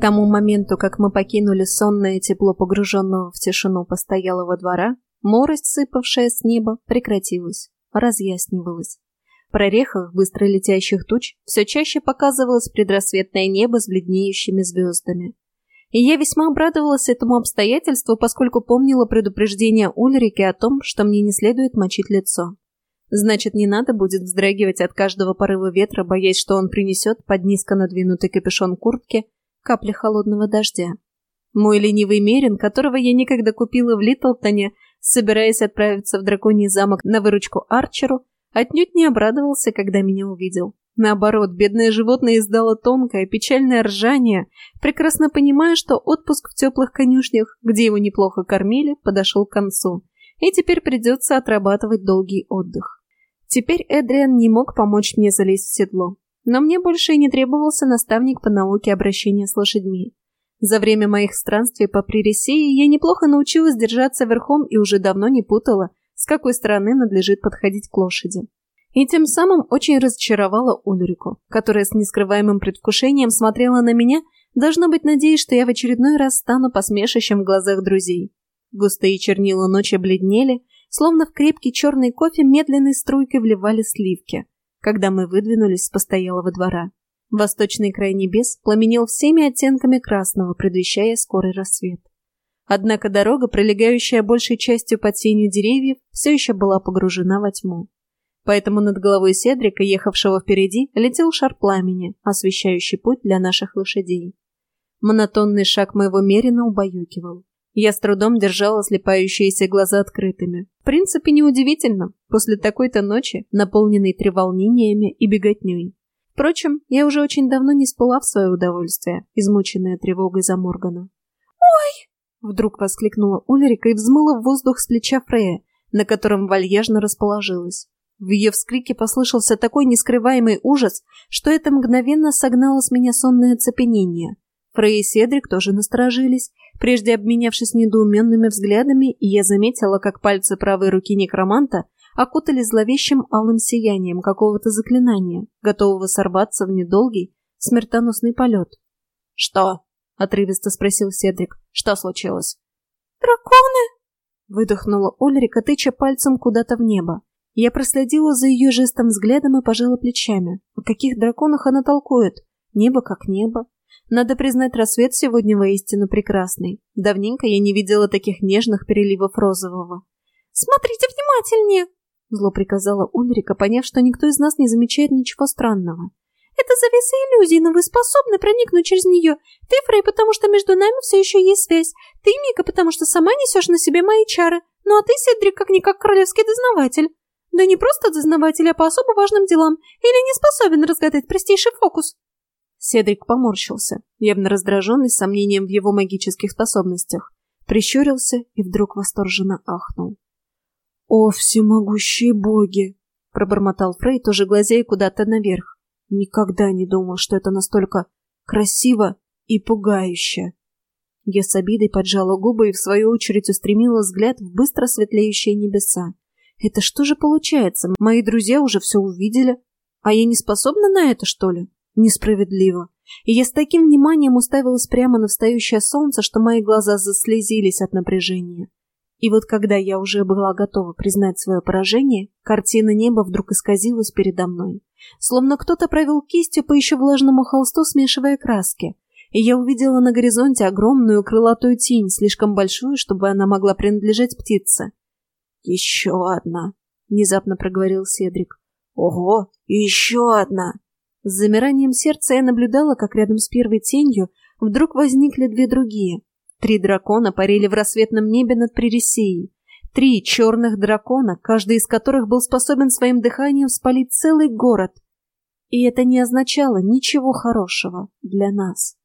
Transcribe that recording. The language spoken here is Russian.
К тому моменту, как мы покинули сонное тепло погруженного в тишину постоялого двора, морость, сыпавшая с неба, прекратилась, разъяснивалась. В прорехах быстро летящих туч все чаще показывалось предрассветное небо с бледнеющими звездами. И я весьма обрадовалась этому обстоятельству, поскольку помнила предупреждение Ульрики о том, что мне не следует мочить лицо. Значит, не надо будет вздрагивать от каждого порыва ветра, боясь, что он принесет под низко надвинутый капюшон куртки капли холодного дождя. Мой ленивый мерин, которого я некогда купила в Литлтоне, собираясь отправиться в драконий замок на выручку Арчеру, отнюдь не обрадовался, когда меня увидел. Наоборот, бедное животное издало тонкое, печальное ржание, прекрасно понимая, что отпуск в теплых конюшнях, где его неплохо кормили, подошел к концу, и теперь придется отрабатывать долгий отдых. Теперь Эдриан не мог помочь мне залезть в седло, но мне больше не требовался наставник по науке обращения с лошадьми. За время моих странствий по Приресее я неплохо научилась держаться верхом и уже давно не путала, с какой стороны надлежит подходить к лошади. И тем самым очень разочаровала Ульрику, которая с нескрываемым предвкушением смотрела на меня, должно быть, надеясь, что я в очередной раз стану посмешищем в глазах друзей. Густые чернила ночи бледнели, словно в крепкий черный кофе медленной струйкой вливали сливки, когда мы выдвинулись с постоялого двора. Восточный край небес пламенел всеми оттенками красного, предвещая скорый рассвет. Однако дорога, пролегающая большей частью под тенью деревьев, все еще была погружена во тьму. Поэтому над головой Седрика, ехавшего впереди, летел шар пламени, освещающий путь для наших лошадей. Монотонный шаг моего мерина убаюкивал. Я с трудом держала слепающиеся глаза открытыми. В принципе, неудивительно, после такой-то ночи, наполненной треволнениями и беготней. Впрочем, я уже очень давно не спала в свое удовольствие, измученная тревогой за Моргана. «Ой!» Вдруг воскликнула Ульрика и взмыла в воздух с плеча Фрея, на котором вальяжно расположилась. В ее вскрике послышался такой нескрываемый ужас, что это мгновенно согнало с меня сонное оцепенение. Фрей и Седрик тоже насторожились, прежде обменявшись недоуменными взглядами, я заметила, как пальцы правой руки некроманта окутали зловещим алым сиянием какого-то заклинания, готового сорваться в недолгий, смертоносный полет. «Что?» отрывисто спросил Седрик. Что случилось? Драконы? Выдохнула Ульрика, тыча пальцем куда-то в небо. Я проследила за ее жестом взглядом и пожала плечами. О каких драконах она толкует? Небо как небо. Надо признать, рассвет сегодня воистину прекрасный. Давненько я не видела таких нежных переливов розового. «Смотрите внимательнее!» Зло приказала Ульрика, поняв, что никто из нас не замечает ничего странного. Это завеса иллюзий, но вы способны проникнуть через нее. Ты, Фрей, потому что между нами все еще есть связь. Ты, Мика, потому что сама несешь на себе мои чары. Ну а ты, Седрик, как-никак королевский дознаватель. Да не просто дознаватель, а по особо важным делам. Или не способен разгадать простейший фокус. Седрик поморщился, явно раздраженный сомнением в его магических способностях. Прищурился и вдруг восторженно ахнул. «О, всемогущие боги!» — пробормотал Фрей, тоже глазея куда-то наверх. Никогда не думал, что это настолько красиво и пугающе. Я с обидой поджала губы и в свою очередь устремила взгляд в быстро светлеющие небеса. Это что же получается? Мои друзья уже все увидели, а я не способна на это, что ли? Несправедливо. И я с таким вниманием уставилась прямо на встающее солнце, что мои глаза заслезились от напряжения. И вот когда я уже была готова признать свое поражение, картина неба вдруг исказилась передо мной. Словно кто-то провел кистью по еще влажному холсту, смешивая краски. И я увидела на горизонте огромную крылатую тень, слишком большую, чтобы она могла принадлежать птице. «Еще одна», — внезапно проговорил Седрик. «Ого, еще одна!» С замиранием сердца я наблюдала, как рядом с первой тенью вдруг возникли две другие — Три дракона парили в рассветном небе над Прересеей. Три черных дракона, каждый из которых был способен своим дыханием спалить целый город. И это не означало ничего хорошего для нас.